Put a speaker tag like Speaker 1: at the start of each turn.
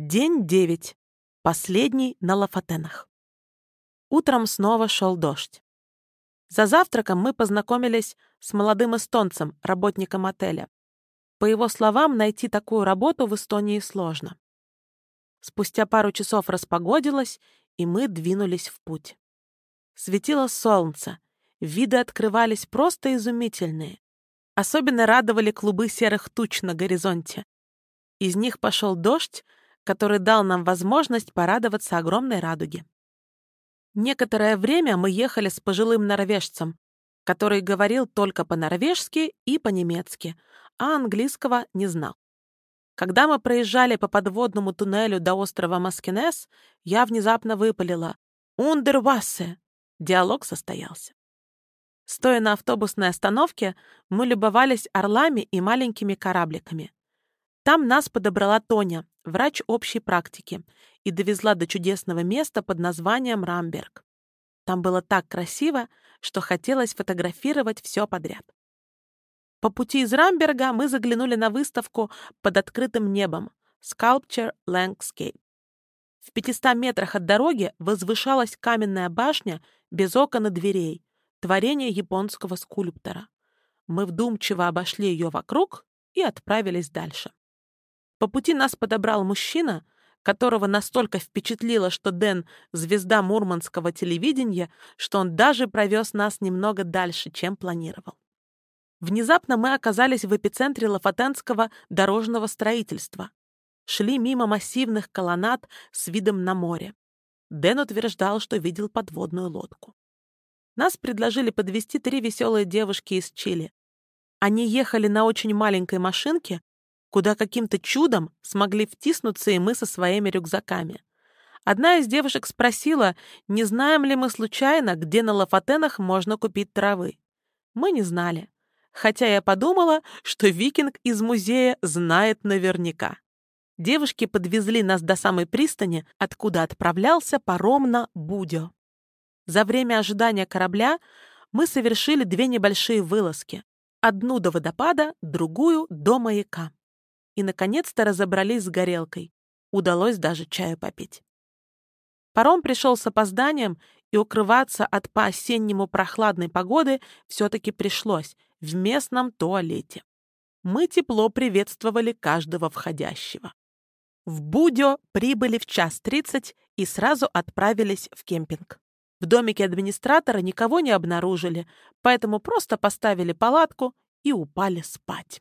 Speaker 1: День девять. Последний на Лафатенах. Утром снова шел дождь. За завтраком мы познакомились с молодым эстонцем, работником отеля. По его словам, найти такую работу в Эстонии сложно. Спустя пару часов распогодилось, и мы двинулись в путь. Светило солнце, виды открывались просто изумительные. Особенно радовали клубы серых туч на горизонте. Из них пошел дождь, который дал нам возможность порадоваться огромной радуге. Некоторое время мы ехали с пожилым норвежцем, который говорил только по-норвежски и по-немецки, а английского не знал. Когда мы проезжали по подводному туннелю до острова Маскинес, я внезапно выпалила «Ундервассе!» Диалог состоялся. Стоя на автобусной остановке, мы любовались орлами и маленькими корабликами. Там нас подобрала Тоня, врач общей практики, и довезла до чудесного места под названием Рамберг. Там было так красиво, что хотелось фотографировать все подряд. По пути из Рамберга мы заглянули на выставку под открытым небом Sculpture Landscape. В 500 метрах от дороги возвышалась каменная башня без окон и дверей, творение японского скульптора. Мы вдумчиво обошли ее вокруг и отправились дальше. По пути нас подобрал мужчина, которого настолько впечатлило, что Дэн — звезда мурманского телевидения, что он даже провез нас немного дальше, чем планировал. Внезапно мы оказались в эпицентре лафатенского дорожного строительства. Шли мимо массивных колоннад с видом на море. Дэн утверждал, что видел подводную лодку. Нас предложили подвести три веселые девушки из Чили. Они ехали на очень маленькой машинке, куда каким-то чудом смогли втиснуться и мы со своими рюкзаками. Одна из девушек спросила, не знаем ли мы случайно, где на Лафатенах можно купить травы. Мы не знали, хотя я подумала, что викинг из музея знает наверняка. Девушки подвезли нас до самой пристани, откуда отправлялся паром на Будё. За время ожидания корабля мы совершили две небольшие вылазки. Одну до водопада, другую до маяка и, наконец-то, разобрались с горелкой. Удалось даже чаю попить. Паром пришел с опозданием, и укрываться от по-осеннему прохладной погоды все-таки пришлось в местном туалете. Мы тепло приветствовали каждого входящего. В Будё прибыли в час тридцать и сразу отправились в кемпинг. В домике администратора никого не обнаружили, поэтому просто поставили палатку и упали спать.